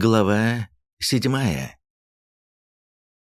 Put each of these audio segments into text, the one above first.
Глава седьмая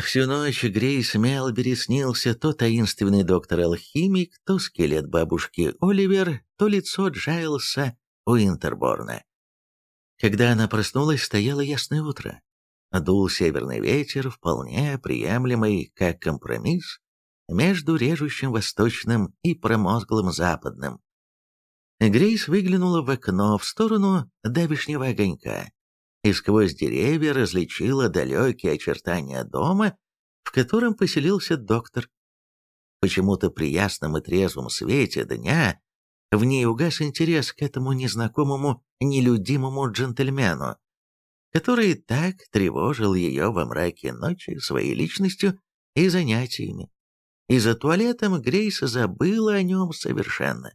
Всю ночь Грейс Мелбери снился то таинственный доктор-алхимик, то скелет бабушки Оливер, то лицо Джайлса Уинтерборна. Когда она проснулась, стояло ясное утро. Дул северный ветер, вполне приемлемый как компромисс между режущим восточным и промозглым западным. Грейс выглянула в окно в сторону давишнего огонька и сквозь деревья различила далекие очертания дома, в котором поселился доктор. Почему-то при ясном и трезвом свете дня в ней угас интерес к этому незнакомому, нелюдимому джентльмену, который так тревожил ее во мраке ночи своей личностью и занятиями. И за туалетом Грейс забыла о нем совершенно.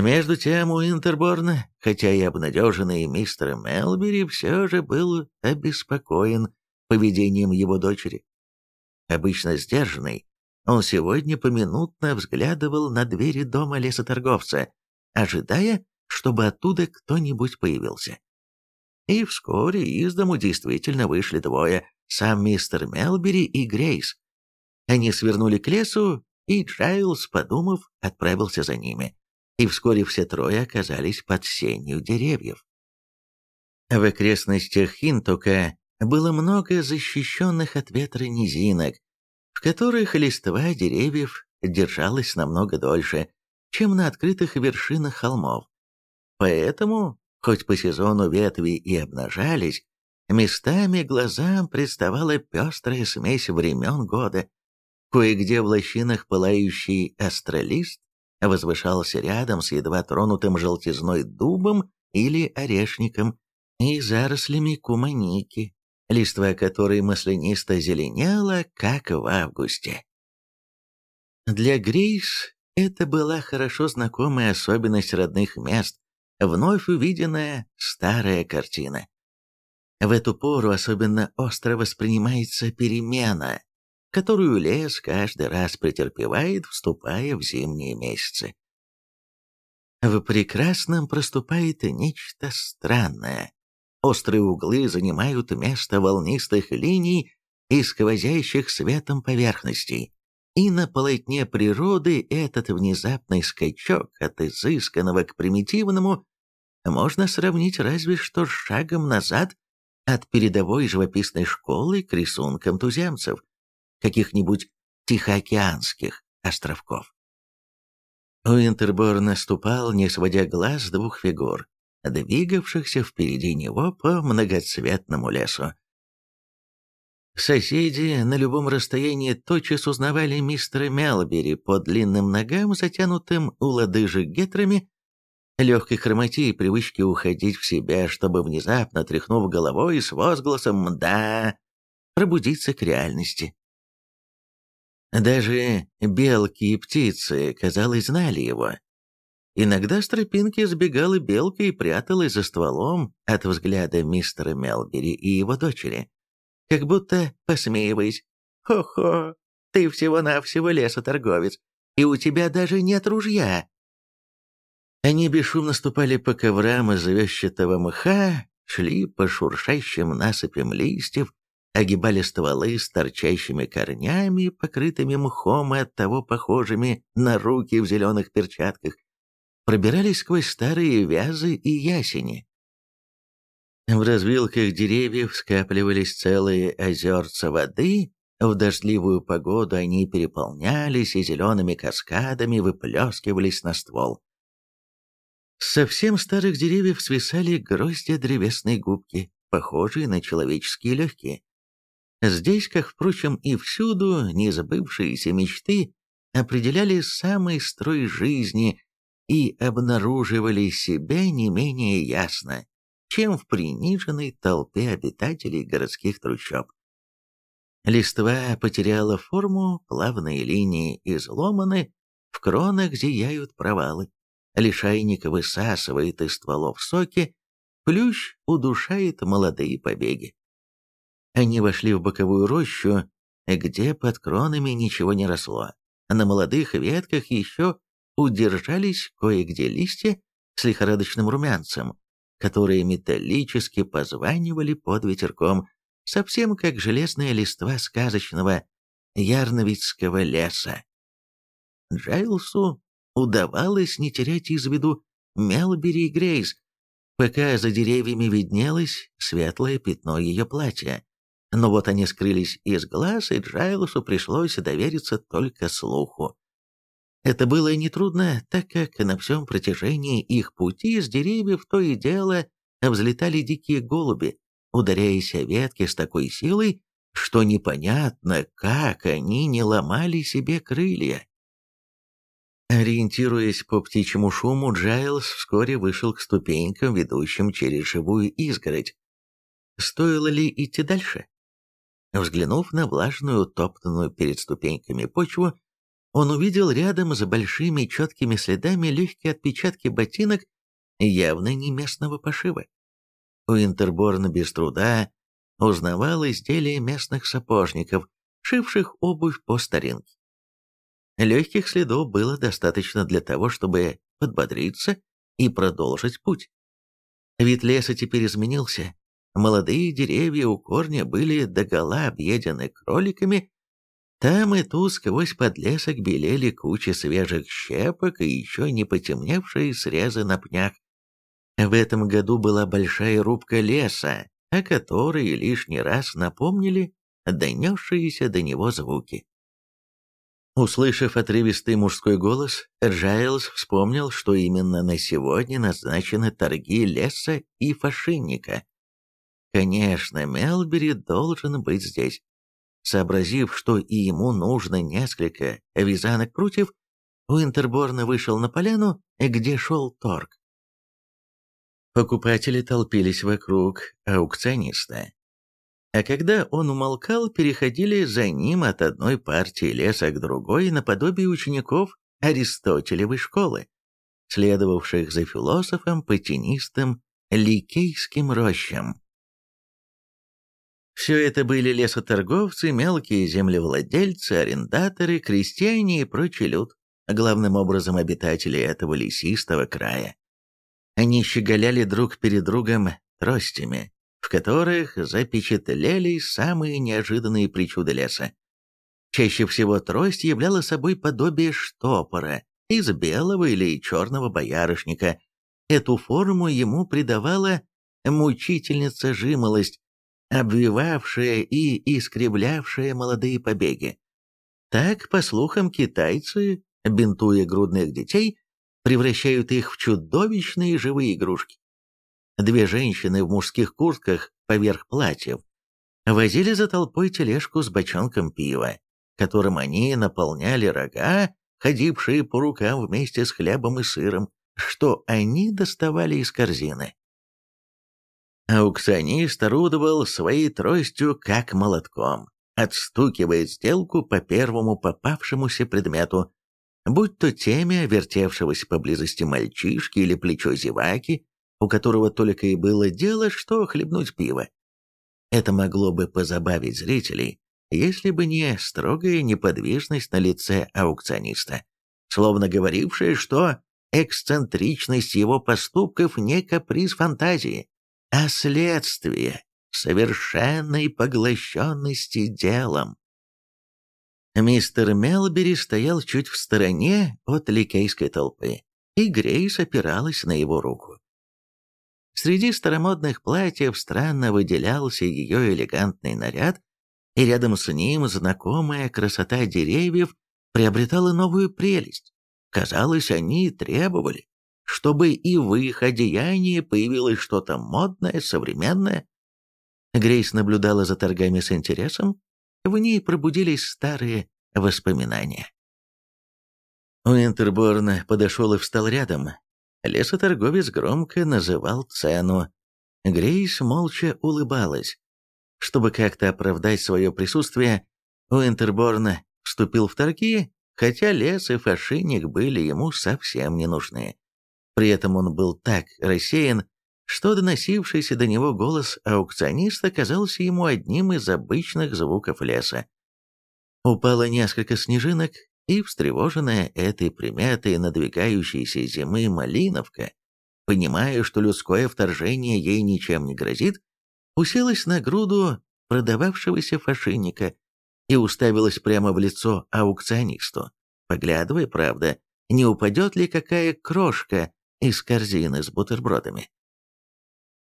Между тем у Интерборна, хотя и обнадеженный мистер Мелбери, все же был обеспокоен поведением его дочери. Обычно сдержанный, он сегодня поминутно взглядывал на двери дома лесоторговца, ожидая, чтобы оттуда кто-нибудь появился. И вскоре из дому действительно вышли двое, сам мистер Мелбери и Грейс. Они свернули к лесу, и Джайлз, подумав, отправился за ними и вскоре все трое оказались под сенью деревьев. В окрестностях Хинтука было много защищенных от ветра низинок, в которых листва деревьев держалась намного дольше, чем на открытых вершинах холмов. Поэтому, хоть по сезону ветви и обнажались, местами глазам представала пестрая смесь времен года. Кое-где в лощинах пылающий астролист возвышался рядом с едва тронутым желтизной дубом или орешником и зарослями куманики, листва которой маслянисто зеленела, как в августе. Для Грейс это была хорошо знакомая особенность родных мест, вновь увиденная старая картина. В эту пору особенно остро воспринимается перемена, которую лес каждый раз претерпевает, вступая в зимние месяцы. В прекрасном проступает нечто странное. Острые углы занимают место волнистых линий и сквозящих светом поверхностей. И на полотне природы этот внезапный скачок от изысканного к примитивному можно сравнить разве что с шагом назад от передовой живописной школы к рисункам туземцев, каких-нибудь Тихоокеанских островков. Уинтерборн наступал, не сводя глаз двух фигур, двигавшихся впереди него по многоцветному лесу. Соседи на любом расстоянии тотчас узнавали мистера Мелбери по длинным ногам, затянутым у лодыжек гетрами, легкой хромоте и привычке уходить в себя, чтобы внезапно, тряхнув головой с возгласом «да», пробудиться к реальности. Даже белки и птицы, казалось, знали его. Иногда с тропинки сбегала белка и пряталась за стволом от взгляда мистера Мелбери и его дочери, как будто посмеиваясь. «Хо-хо, ты всего-навсего лесоторговец, и у тебя даже нет ружья!» Они бесшумно ступали по коврам из вещатого мха, шли по шуршащим насыпям листьев, огибали стволы с торчащими корнями, покрытыми мхом и оттого похожими на руки в зеленых перчатках, пробирались сквозь старые вязы и ясени. В развилках деревьев скапливались целые озерца воды, в дождливую погоду они переполнялись и зелеными каскадами выплескивались на ствол. Совсем старых деревьев свисали гроздья древесной губки, похожие на человеческие легкие. Здесь, как, впрочем, и всюду, незабывшиеся мечты определяли самый строй жизни и обнаруживали себя не менее ясно, чем в приниженной толпе обитателей городских трущоб. Листва потеряла форму, плавные линии изломаны, в кронах зияют провалы. Лишайник высасывает из стволов соки, плющ удушает молодые побеги. Они вошли в боковую рощу, где под кронами ничего не росло. На молодых ветках еще удержались кое-где листья с лихорадочным румянцем, которые металлически позванивали под ветерком, совсем как железная листва сказочного Ярновицкого леса. Джайлсу удавалось не терять из виду Мелбери и Грейс, пока за деревьями виднелось светлое пятно ее платья. Но вот они скрылись из глаз, и Джайлсу пришлось довериться только слуху. Это было нетрудно, так как на всем протяжении их пути с деревьев то и дело взлетали дикие голуби, ударяясь о ветки с такой силой, что непонятно, как они не ломали себе крылья. Ориентируясь по птичьему шуму, Джайлз вскоре вышел к ступенькам, ведущим через живую изгородь. Стоило ли идти дальше? Взглянув на влажную, топтанную перед ступеньками почву, он увидел рядом с большими четкими следами легкие отпечатки ботинок, явно не местного пошива. Уинтерборн без труда узнавал изделия местных сапожников, шивших обувь по старинке. Легких следов было достаточно для того, чтобы подбодриться и продолжить путь. Вид леса теперь изменился. Молодые деревья у корня были догола объедены кроликами. Там и тут сквозь подлесок белели кучи свежих щепок и еще не потемневшие срезы на пнях. В этом году была большая рубка леса, о которой лишний раз напомнили донесшиеся до него звуки. Услышав отрывистый мужской голос, Джайлз вспомнил, что именно на сегодня назначены торги леса и фашинника. Конечно, Мелбери должен быть здесь. Сообразив, что и ему нужно несколько вязанок прутьев, Уинтерборн вышел на поляну, где шел торг. Покупатели толпились вокруг аукциониста, а когда он умолкал, переходили за ним от одной партии леса к другой наподобие учеников Аристотелевой школы, следовавших за философом по тенистым ликейским рощам. Все это были лесоторговцы, мелкие землевладельцы, арендаторы, крестьяне и прочий люд, главным образом обитатели этого лесистого края. Они щеголяли друг перед другом тростями, в которых запечатлелись самые неожиданные причуды леса. Чаще всего трость являла собой подобие штопора из белого или черного боярышника. Эту форму ему придавала мучительница жимолость, обвивавшая и искривлявшая молодые побеги. Так, по слухам, китайцы, бинтуя грудных детей, превращают их в чудовищные живые игрушки. Две женщины в мужских куртках поверх платьев возили за толпой тележку с бочонком пива, которым они наполняли рога, ходившие по рукам вместе с хлебом и сыром, что они доставали из корзины. Аукционист орудовал своей тростью как молотком, отстукивая сделку по первому попавшемуся предмету, будь то темя вертевшегося поблизости мальчишки или плечо зеваки, у которого только и было дело, что хлебнуть пиво. Это могло бы позабавить зрителей, если бы не строгая неподвижность на лице аукциониста, словно говорившая, что эксцентричность его поступков не каприз фантазии, а следствие совершенной поглощенности делом. Мистер Мелбери стоял чуть в стороне от ликейской толпы, и Грейс опиралась на его руку. Среди старомодных платьев странно выделялся ее элегантный наряд, и рядом с ним знакомая красота деревьев приобретала новую прелесть. Казалось, они требовали, чтобы и в их одеянии появилось что-то модное, современное. Грейс наблюдала за торгами с интересом, в ней пробудились старые воспоминания. Уинтерборн подошел и встал рядом, Лесоторговец громко называл цену. Грейс молча улыбалась. Чтобы как-то оправдать свое присутствие, Уинтерборн вступил в торги, хотя лес и фашинник были ему совсем не нужны. При этом он был так рассеян, что доносившийся до него голос аукциониста казался ему одним из обычных звуков леса. Упало несколько снежинок, и встревоженная этой приметой надвигающейся зимы Малиновка понимая, что людское вторжение ей ничем не грозит, уселась на груду продававшегося фашинника и уставилась прямо в лицо аукционисту, поглядывая, правда, не упадет ли какая крошка из корзины с бутербродами.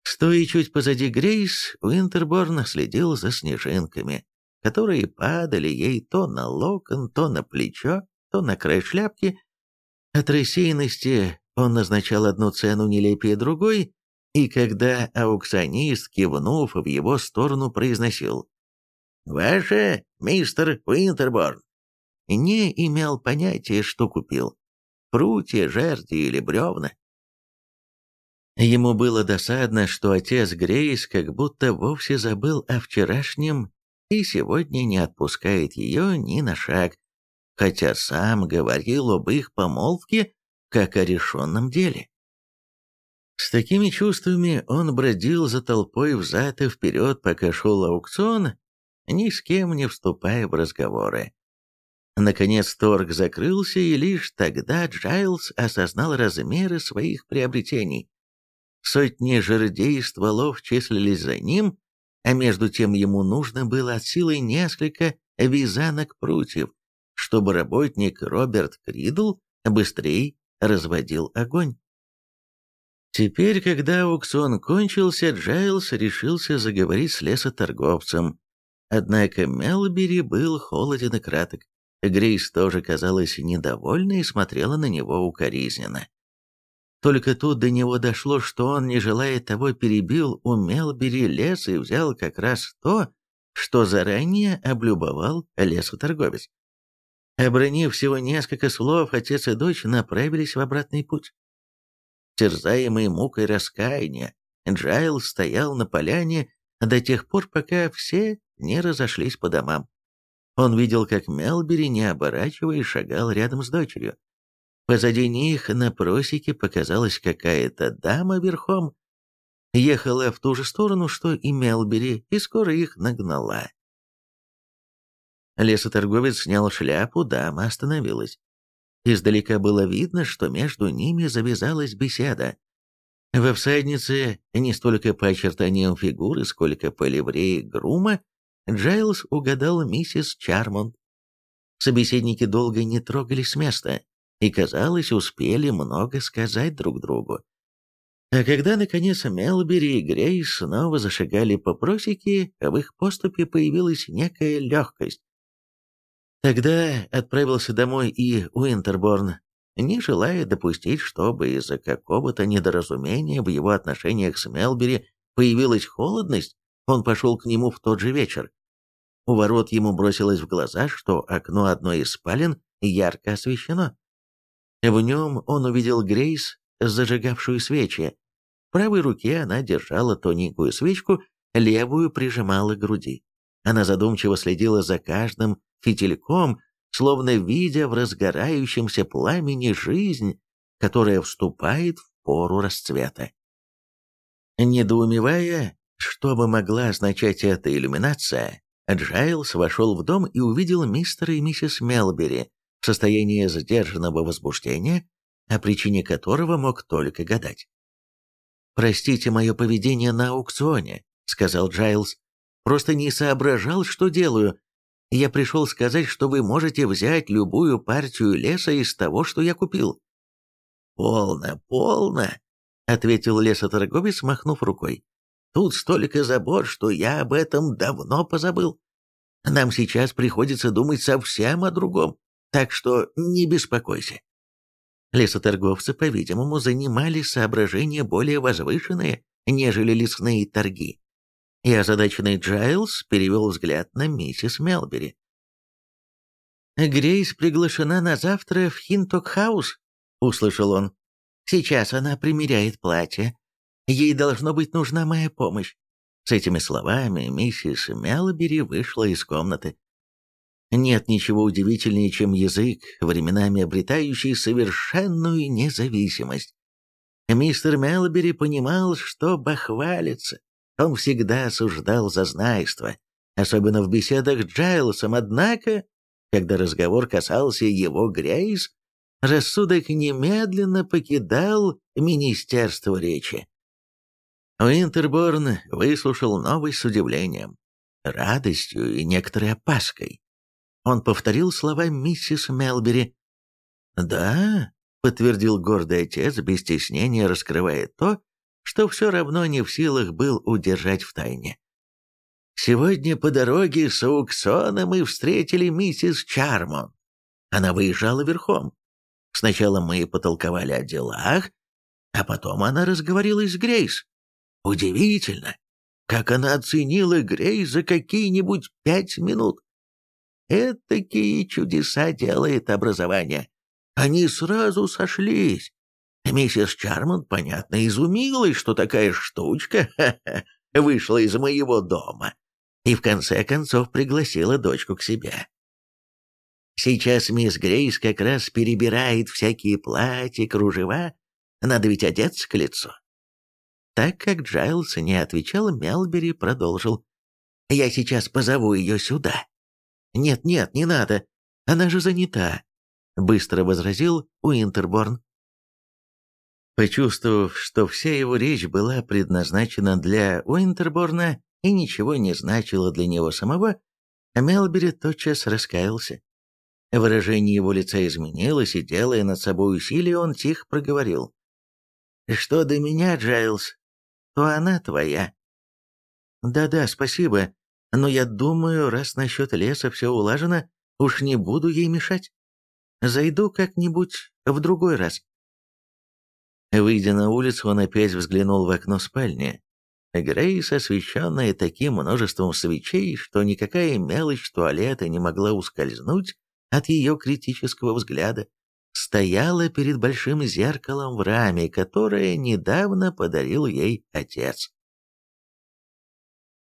Стоя чуть позади Грейс, Уинтерборн следил за снежинками, которые падали ей то на локон, то на плечо, то на край шляпки. От рассеянности он назначал одну цену нелепее другой, и когда аукционист, кивнув в его сторону, произносил «Ваше, мистер Уинтерборн», не имел понятия, что купил – прутья, жерди или бревна. Ему было досадно, что отец Грейс как будто вовсе забыл о вчерашнем и сегодня не отпускает ее ни на шаг, хотя сам говорил об их помолвке как о решенном деле. С такими чувствами он бродил за толпой взад и вперед, пока шел аукцион, ни с кем не вступая в разговоры. Наконец торг закрылся, и лишь тогда Джайлз осознал размеры своих приобретений. Сотни жердей и стволов числились за ним, а между тем ему нужно было от силы несколько вязанок прутьев, чтобы работник Роберт Кридл быстрее разводил огонь. Теперь, когда аукцион кончился, Джайлс решился заговорить с лесоторговцем. Однако Мелбери был холоден и краток. Грейс тоже казалась недовольной и смотрела на него укоризненно. Только тут до него дошло, что он, не желая того, перебил у Мелбери лес и взял как раз то, что заранее облюбовал лесоторговец. Обронив всего несколько слов, отец и дочь направились в обратный путь. Терзаемый мукой раскаяния, Джайл стоял на поляне до тех пор, пока все не разошлись по домам. Он видел, как Мелбери, не оборачиваясь, шагал рядом с дочерью. Позади них на просеке показалась какая-то дама верхом. Ехала в ту же сторону, что и Мелбери, и скоро их нагнала. Лесоторговец снял шляпу, дама остановилась. Издалека было видно, что между ними завязалась беседа. Во всаднице, не столько по очертаниям фигуры, сколько по ливреи грума, Джайлз угадал миссис Чармонт. Собеседники долго не трогались с места и, казалось, успели много сказать друг другу. А когда, наконец, Мелбери и Грейс снова зашагали по просеке, в их поступе появилась некая легкость. Тогда отправился домой и Уинтерборн, не желая допустить, чтобы из-за какого-то недоразумения в его отношениях с Мелбери появилась холодность, он пошел к нему в тот же вечер. У ворот ему бросилось в глаза, что окно одной из спален ярко освещено. В нем он увидел Грейс, зажигавшую свечи. В правой руке она держала тоненькую свечку, левую прижимала к груди. Она задумчиво следила за каждым фитильком, словно видя в разгорающемся пламени жизнь, которая вступает в пору расцвета. Недоумевая, что бы могла означать эта иллюминация, Джайлс вошел в дом и увидел мистера и миссис Мелбери, в состоянии задержанного возбуждения, о причине которого мог только гадать. «Простите мое поведение на аукционе», — сказал Джайлз. «Просто не соображал, что делаю. Я пришел сказать, что вы можете взять любую партию леса из того, что я купил». «Полно, полно», — ответил лесоторговец, махнув рукой. «Тут столько забот, что я об этом давно позабыл. Нам сейчас приходится думать совсем о другом так что не беспокойся. Лесоторговца, по-видимому, занимали соображения более возвышенные, нежели лесные торги. И озадаченный Джайлз перевел взгляд на миссис Мелбери. «Грейс приглашена на завтра в Хинток-хаус», — услышал он. «Сейчас она примеряет платье. Ей должно быть нужна моя помощь». С этими словами миссис Мелбери вышла из комнаты. Нет ничего удивительнее, чем язык, временами обретающий совершенную независимость. Мистер Мелбери понимал, что бахвалится. Он всегда осуждал зазнайство, особенно в беседах с Джайлсом, однако, когда разговор касался его Грейс, рассудок немедленно покидал Министерство речи. Уинтерборн выслушал новость с удивлением, радостью и некоторой опаской. Он повторил слова миссис Мелбери. «Да», — подтвердил гордый отец, без стеснения раскрывая то, что все равно не в силах был удержать в тайне. «Сегодня по дороге с аукциона мы встретили миссис Чармон. Она выезжала верхом. Сначала мы потолковали о делах, а потом она разговорилась с Грейс. Удивительно, как она оценила Грейс за какие-нибудь пять минут. Этакие чудеса делает образование. Они сразу сошлись. Миссис Чармонт, понятно, изумилась, что такая штучка вышла из моего дома, и в конце концов пригласила дочку к себе. Сейчас мисс Грейс как раз перебирает всякие платья, кружева. Надо ведь одеться к лицу. Так как Джайлс не отвечал, Мелбери продолжил. «Я сейчас позову ее сюда». «Нет-нет, не надо. Она же занята», — быстро возразил Уинтерборн. Почувствовав, что вся его речь была предназначена для Уинтерборна и ничего не значила для него самого, Мелбери тотчас раскаялся. Выражение его лица изменилось, и, делая над собой усилие, он тихо проговорил. «Что до меня, Джайлз, то она твоя». «Да-да, спасибо, но я думаю, раз насчет леса все улажено, уж не буду ей мешать. Зайду как-нибудь в другой раз». Выйдя на улицу, он опять взглянул в окно спальни. Грейс, освещенная таким множеством свечей, что никакая мелочь туалета не могла ускользнуть, от ее критического взгляда, стояла перед большим зеркалом в раме, которое недавно подарил ей отец.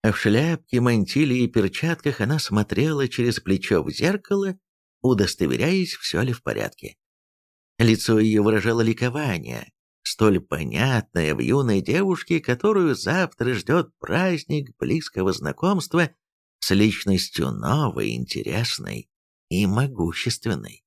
В шляпке, мантиле и перчатках она смотрела через плечо в зеркало, удостоверяясь, все ли в порядке. Лицо ее выражало ликование, столь понятное в юной девушке, которую завтра ждет праздник близкого знакомства с личностью новой, интересной и могущественной.